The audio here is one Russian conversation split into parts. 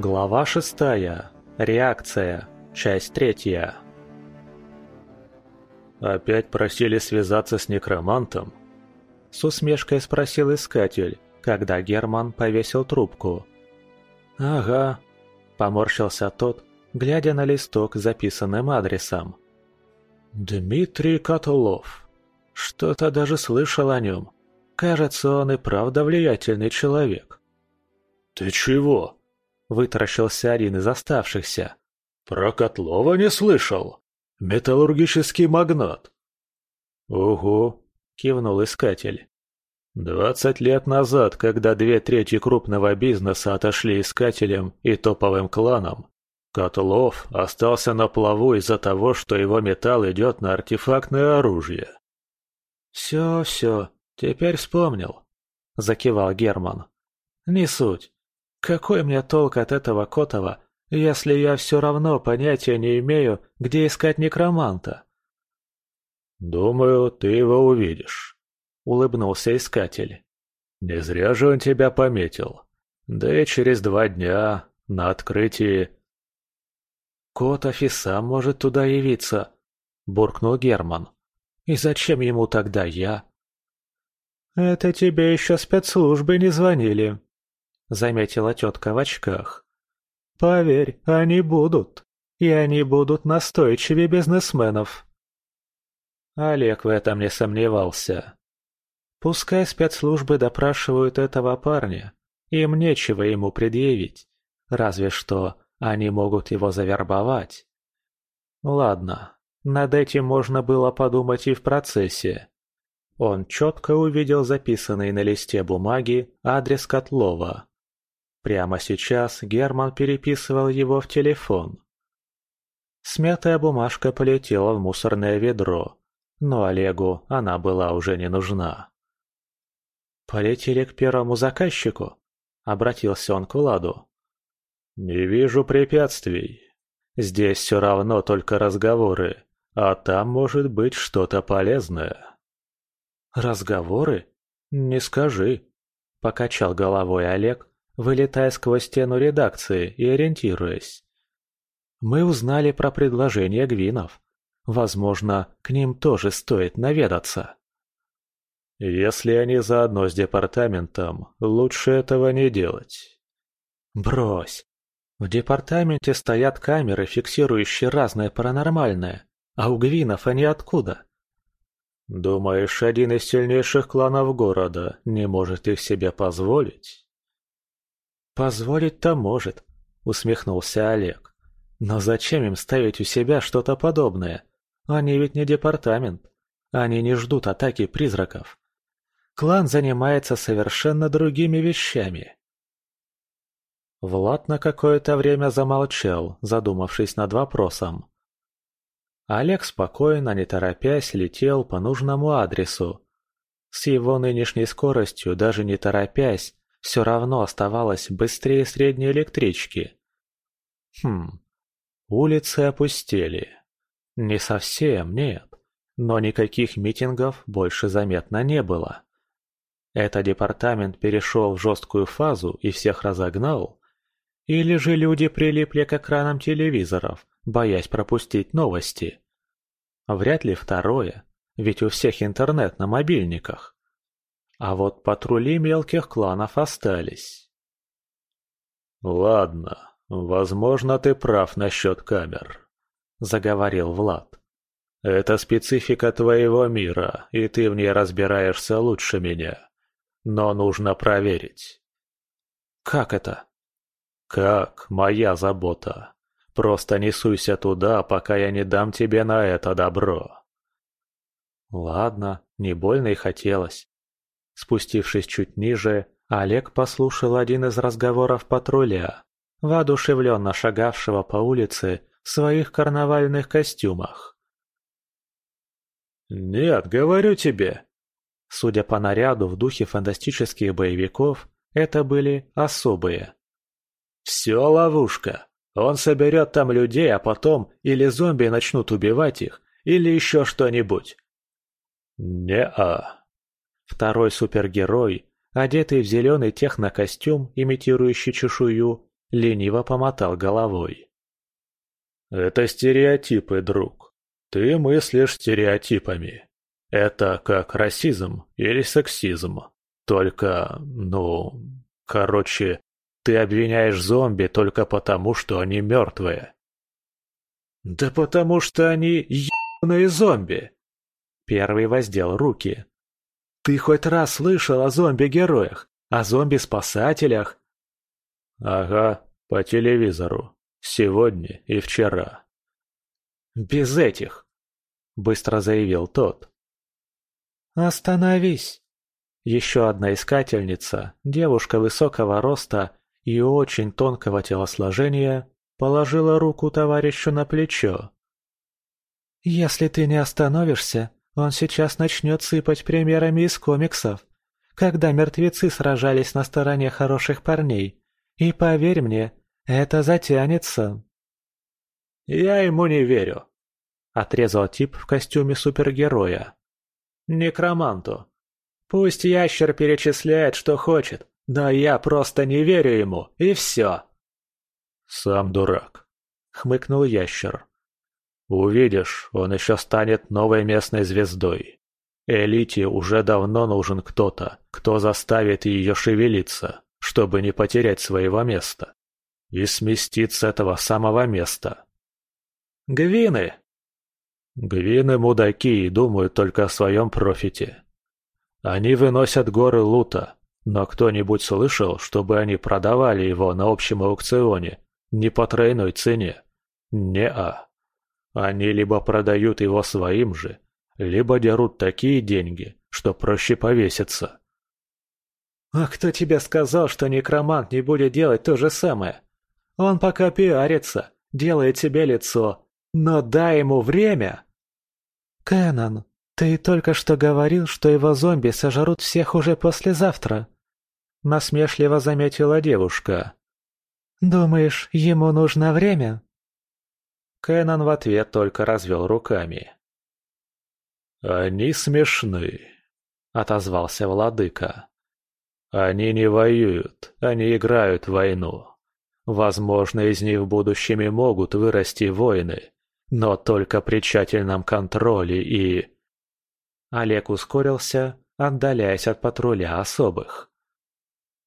Глава шестая. Реакция. Часть третья. «Опять просили связаться с некромантом?» С усмешкой спросил искатель, когда Герман повесил трубку. «Ага», — поморщился тот, глядя на листок с записанным адресом. «Дмитрий Котулов. Что-то даже слышал о нем. Кажется, он и правда влиятельный человек». «Ты чего?» Вытаращился один из оставшихся. «Про Котлова не слышал? Металлургический магнат». «Угу», — кивнул искатель. «Двадцать лет назад, когда две трети крупного бизнеса отошли искателям и топовым кланам, Котлов остался на плаву из-за того, что его металл идет на артефактное оружие». «Все, все, теперь вспомнил», — закивал Герман. «Не суть. Какой мне толк от этого Котова, если я все равно понятия не имею, где искать некроманта?» «Думаю, ты его увидишь», — улыбнулся искатель. «Не зря же он тебя пометил. Да и через два дня, на открытии...» «Котов и сам может туда явиться», — буркнул Герман. «И зачем ему тогда я?» «Это тебе еще спецслужбы не звонили», заметила тетка в очках. «Поверь, они будут. И они будут настойчивее бизнесменов». Олег в этом не сомневался. Пускай спецслужбы допрашивают этого парня, им нечего ему предъявить, разве что они могут его завербовать. Ладно, над этим можно было подумать и в процессе. Он четко увидел записанный на листе бумаги адрес Котлова. Прямо сейчас Герман переписывал его в телефон. Смятая бумажка полетела в мусорное ведро, но Олегу она была уже не нужна. «Полетели к первому заказчику?» — обратился он к Владу. «Не вижу препятствий. Здесь все равно только разговоры, а там может быть что-то полезное». «Разговоры? Не скажи», — покачал головой Олег, вылетая сквозь стену редакции и ориентируясь. Мы узнали про предложение Гвинов. Возможно, к ним тоже стоит наведаться. Если они заодно с департаментом, лучше этого не делать. Брось. В департаменте стоят камеры, фиксирующие разное паранормальное, а у Гвинов они откуда? Думаешь, один из сильнейших кланов города не может их себе позволить? «Позволить-то может», — усмехнулся Олег. «Но зачем им ставить у себя что-то подобное? Они ведь не департамент. Они не ждут атаки призраков. Клан занимается совершенно другими вещами». Влад на какое-то время замолчал, задумавшись над вопросом. Олег спокойно, не торопясь, летел по нужному адресу. С его нынешней скоростью, даже не торопясь, все равно оставалось быстрее средней электрички. Хм, улицы опустели. Не совсем, нет. Но никаких митингов больше заметно не было. Это департамент перешел в жесткую фазу и всех разогнал? Или же люди прилипли к экранам телевизоров, боясь пропустить новости? Вряд ли второе, ведь у всех интернет на мобильниках. А вот патрули мелких кланов остались. «Ладно, возможно, ты прав насчет камер», — заговорил Влад. «Это специфика твоего мира, и ты в ней разбираешься лучше меня. Но нужно проверить». «Как это?» «Как? Моя забота. Просто не суйся туда, пока я не дам тебе на это добро». «Ладно, не больно и хотелось. Спустившись чуть ниже, Олег послушал один из разговоров патруля, воодушевленно шагавшего по улице в своих карнавальных костюмах. «Нет, говорю тебе!» Судя по наряду в духе фантастических боевиков, это были особые. «Все ловушка. Он соберет там людей, а потом или зомби начнут убивать их, или еще что-нибудь». «Не-а», Второй супергерой, одетый в зеленый технокостюм, имитирующий чешую, лениво помотал головой. «Это стереотипы, друг. Ты мыслишь стереотипами. Это как расизм или сексизм. Только, ну, короче, ты обвиняешь зомби только потому, что они мертвые. Да потому что они ебаные зомби. Первый воздел руки. Ты хоть раз слышал о зомби-героях? О зомби-спасателях? Ага, по телевизору. Сегодня и вчера. Без этих, быстро заявил тот. Остановись. Еще одна искательница, девушка высокого роста и очень тонкого телосложения, положила руку товарищу на плечо. «Если ты не остановишься, он сейчас начнет сыпать примерами из комиксов, когда мертвецы сражались на стороне хороших парней. И поверь мне, это затянется». «Я ему не верю», — отрезал тип в костюме супергероя. «Некроманту. Пусть ящер перечисляет, что хочет, но я просто не верю ему, и все». «Сам дурак», — хмыкнул ящер. «Увидишь, он еще станет новой местной звездой. Элите уже давно нужен кто-то, кто заставит ее шевелиться, чтобы не потерять своего места. И сместить с этого самого места». «Гвины!» «Гвины мудаки и думают только о своем профите. Они выносят горы лута, но кто-нибудь слышал, чтобы они продавали его на общем аукционе не по тройной цене? Не-а. Они либо продают его своим же, либо дерут такие деньги, что проще повеситься. «А кто тебе сказал, что некромант не будет делать то же самое? Он пока пиарится, делает себе лицо, но дай ему время!» «Кэнон, «Ты только что говорил, что его зомби сожрут всех уже послезавтра», — насмешливо заметила девушка. «Думаешь, ему нужно время?» Кэнон в ответ только развел руками. «Они смешны», — отозвался владыка. «Они не воюют, они играют в войну. Возможно, из них в будущем и могут вырасти воины, но только при тщательном контроле и...» Олег ускорился, отдаляясь от патруля особых.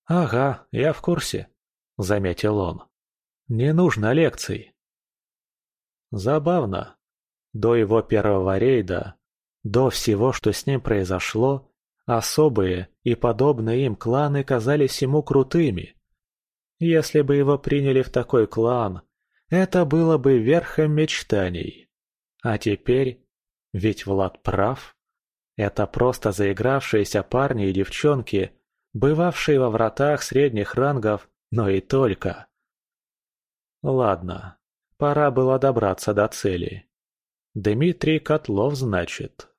«Ага, я в курсе», — заметил он. «Не нужно лекций». Забавно. До его первого рейда, до всего, что с ним произошло, особые и подобные им кланы казались ему крутыми. Если бы его приняли в такой клан, это было бы верхом мечтаний. А теперь, ведь Влад прав, это просто заигравшиеся парни и девчонки, бывавшие во вратах средних рангов, но и только. Ладно, пора было добраться до цели. Дмитрий Котлов, значит.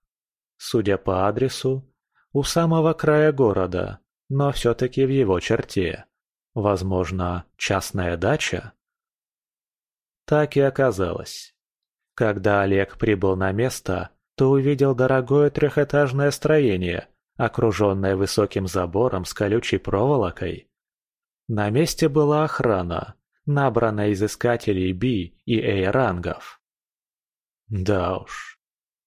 Судя по адресу, у самого края города, но все-таки в его черте. Возможно, частная дача? Так и оказалось. Когда Олег прибыл на место, то увидел дорогое трехэтажное строение, окруженное высоким забором с колючей проволокой. На месте была охрана, набранная из искателей Би и Эй-рангов. Да уж,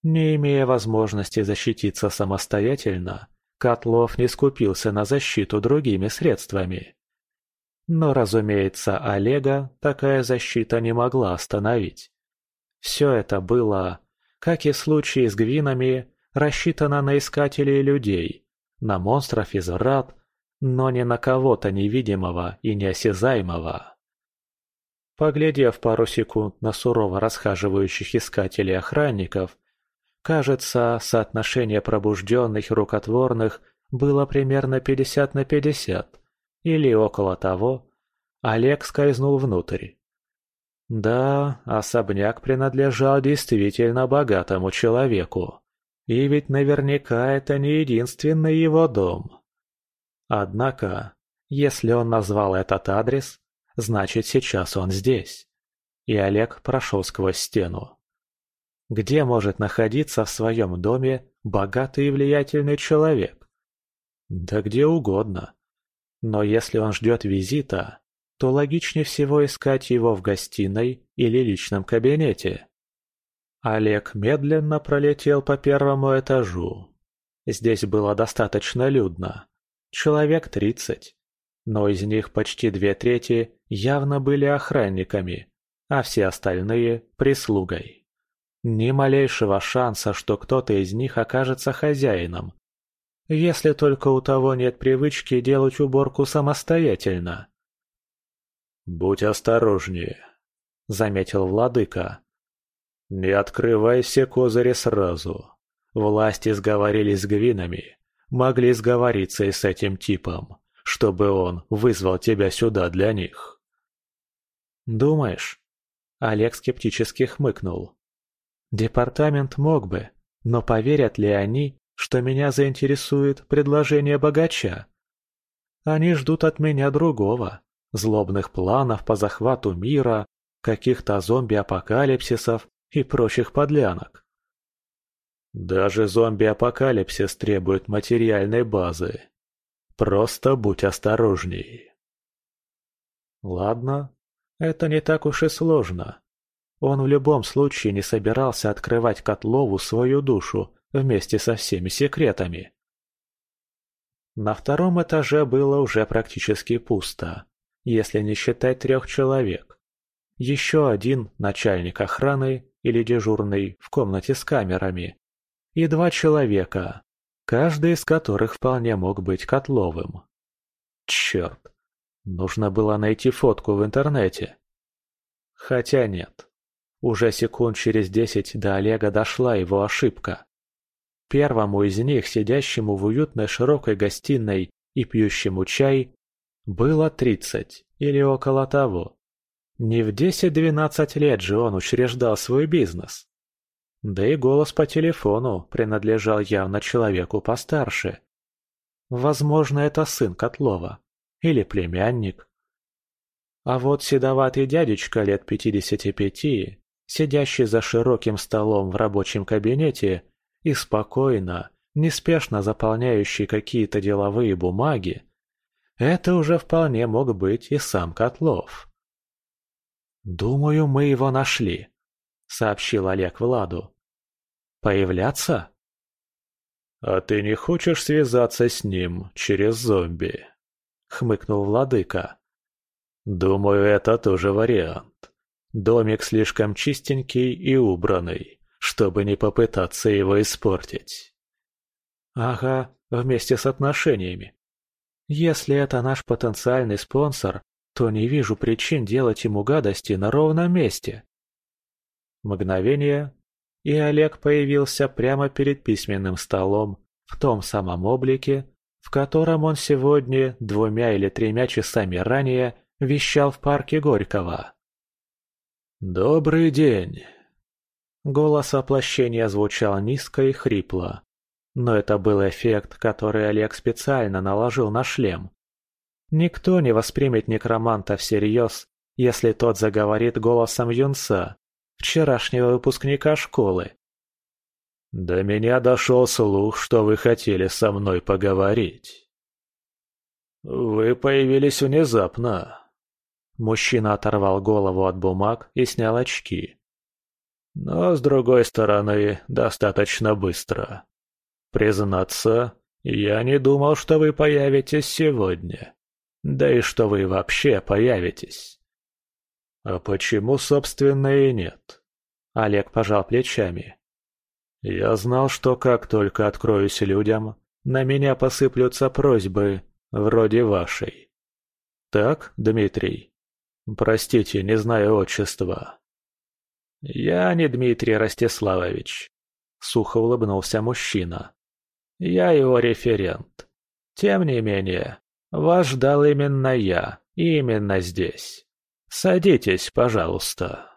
не имея возможности защититься самостоятельно, Котлов не скупился на защиту другими средствами. Но, разумеется, Олега такая защита не могла остановить. Все это было как и в случае с гвинами, рассчитана на искателей людей, на монстров из врат, но не на кого-то невидимого и неосязаемого. Поглядев пару секунд на сурово расхаживающих искателей охранников, кажется, соотношение пробужденных и рукотворных было примерно 50 на 50, или около того, Олег скользнул внутрь. Да, особняк принадлежал действительно богатому человеку. И ведь наверняка это не единственный его дом. Однако, если он назвал этот адрес, значит сейчас он здесь. И Олег прошел сквозь стену. Где может находиться в своем доме богатый и влиятельный человек? Да где угодно. Но если он ждет визита, то логичнее всего искать его в гостиной или личном кабинете. Олег медленно пролетел по первому этажу. Здесь было достаточно людно. Человек тридцать. Но из них почти две трети явно были охранниками, а все остальные – прислугой. Ни малейшего шанса, что кто-то из них окажется хозяином. Если только у того нет привычки делать уборку самостоятельно. «Будь осторожнее», — заметил владыка. «Не открывай все козыри сразу. Власти сговорились с гвинами, могли сговориться и с этим типом, чтобы он вызвал тебя сюда для них». «Думаешь?» Олег скептически хмыкнул. «Департамент мог бы, но поверят ли они, что меня заинтересует предложение богача? Они ждут от меня другого злобных планов по захвату мира, каких-то зомби-апокалипсисов и прочих подлянок. Даже зомби-апокалипсис требует материальной базы. Просто будь осторожней. Ладно, это не так уж и сложно. Он в любом случае не собирался открывать Котлову свою душу вместе со всеми секретами. На втором этаже было уже практически пусто если не считать трех человек. Еще один начальник охраны или дежурный в комнате с камерами. И два человека, каждый из которых вполне мог быть Котловым. Черт, нужно было найти фотку в интернете. Хотя нет. Уже секунд через десять до Олега дошла его ошибка. Первому из них, сидящему в уютной широкой гостиной и пьющему чай, было тридцать или около того. Не в десять-двенадцать лет же он учреждал свой бизнес. Да и голос по телефону принадлежал явно человеку постарше. Возможно, это сын Котлова. Или племянник. А вот седоватый дядечка лет пятидесяти пяти, сидящий за широким столом в рабочем кабинете и спокойно, неспешно заполняющий какие-то деловые бумаги, это уже вполне мог быть и сам Котлов. «Думаю, мы его нашли», — сообщил Олег Владу. «Появляться?» «А ты не хочешь связаться с ним через зомби?» — хмыкнул владыка. «Думаю, это тоже вариант. Домик слишком чистенький и убранный, чтобы не попытаться его испортить». «Ага, вместе с отношениями. Если это наш потенциальный спонсор, то не вижу причин делать ему гадости на ровном месте. Мгновение, и Олег появился прямо перед письменным столом в том самом облике, в котором он сегодня двумя или тремя часами ранее вещал в парке Горького. «Добрый день!» Голос воплощения звучал низко и хрипло. Но это был эффект, который Олег специально наложил на шлем. Никто не воспримет некроманта всерьез, если тот заговорит голосом юнца, вчерашнего выпускника школы. «До меня дошел слух, что вы хотели со мной поговорить». «Вы появились внезапно». Мужчина оторвал голову от бумаг и снял очки. «Но, с другой стороны, достаточно быстро. Признаться, я не думал, что вы появитесь сегодня. Да и что вы вообще появитесь. А почему, собственно, и нет? Олег пожал плечами. Я знал, что как только откроюсь людям, на меня посыплются просьбы, вроде вашей. Так, Дмитрий? Простите, не знаю отчества. Я не Дмитрий Ростиславович. Сухо улыбнулся мужчина. Я его референт. Тем не менее, вас ждал именно я, именно здесь. Садитесь, пожалуйста.